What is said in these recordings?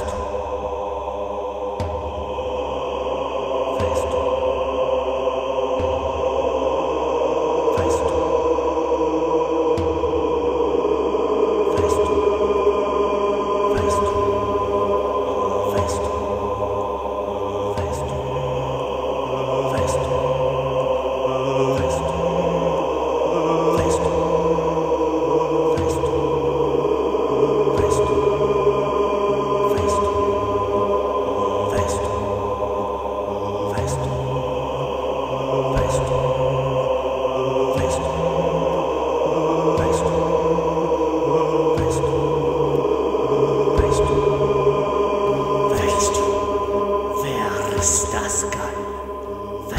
lost.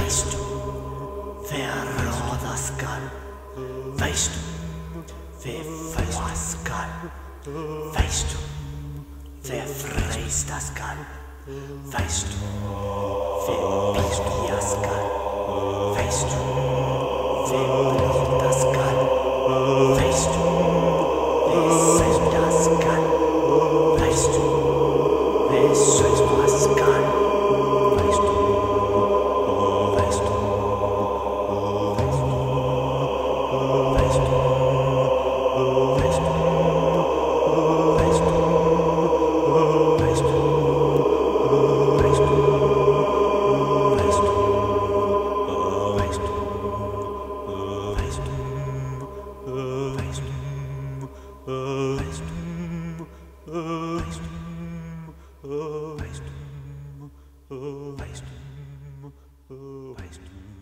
Weißt du, wer Rodaskal? Weißt du, wer Feuaskal? Weißt du, wer Freistaskal? Weißt du, wer Pistiaskal? Weißt du, wer Rodaskal? Weißt du, wer Selbdaskal? Weißt du, wer Selbdaskal? Weißt du? Weißt du? Weißt du? Weißt du?